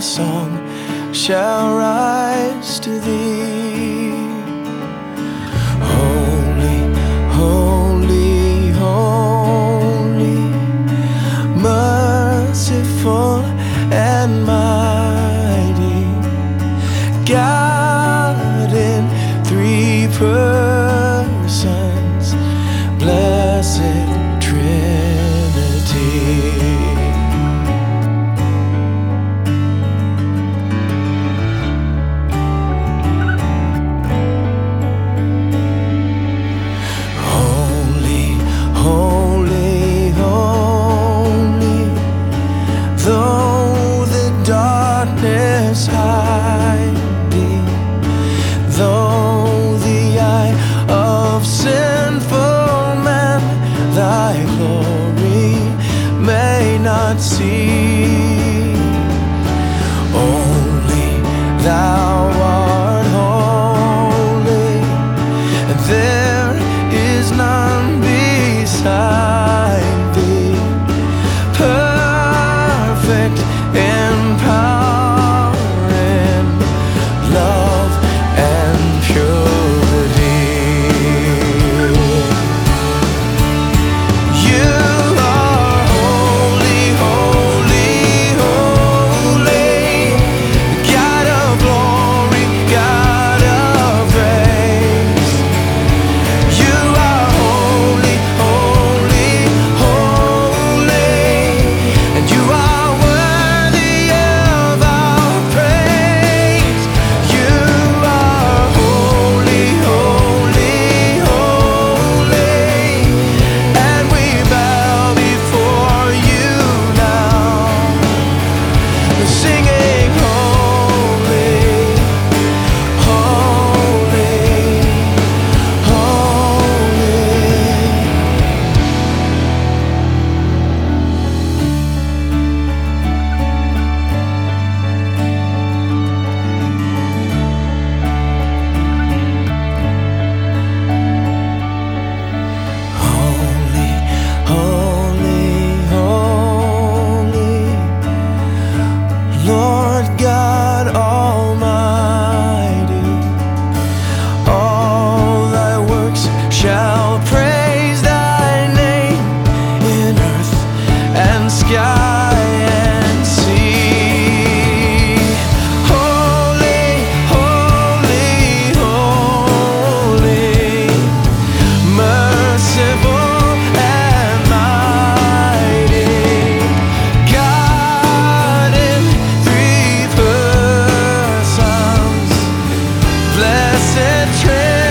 song shall rise to thee. Though the eye of sinful man thy glory may not see. treasure.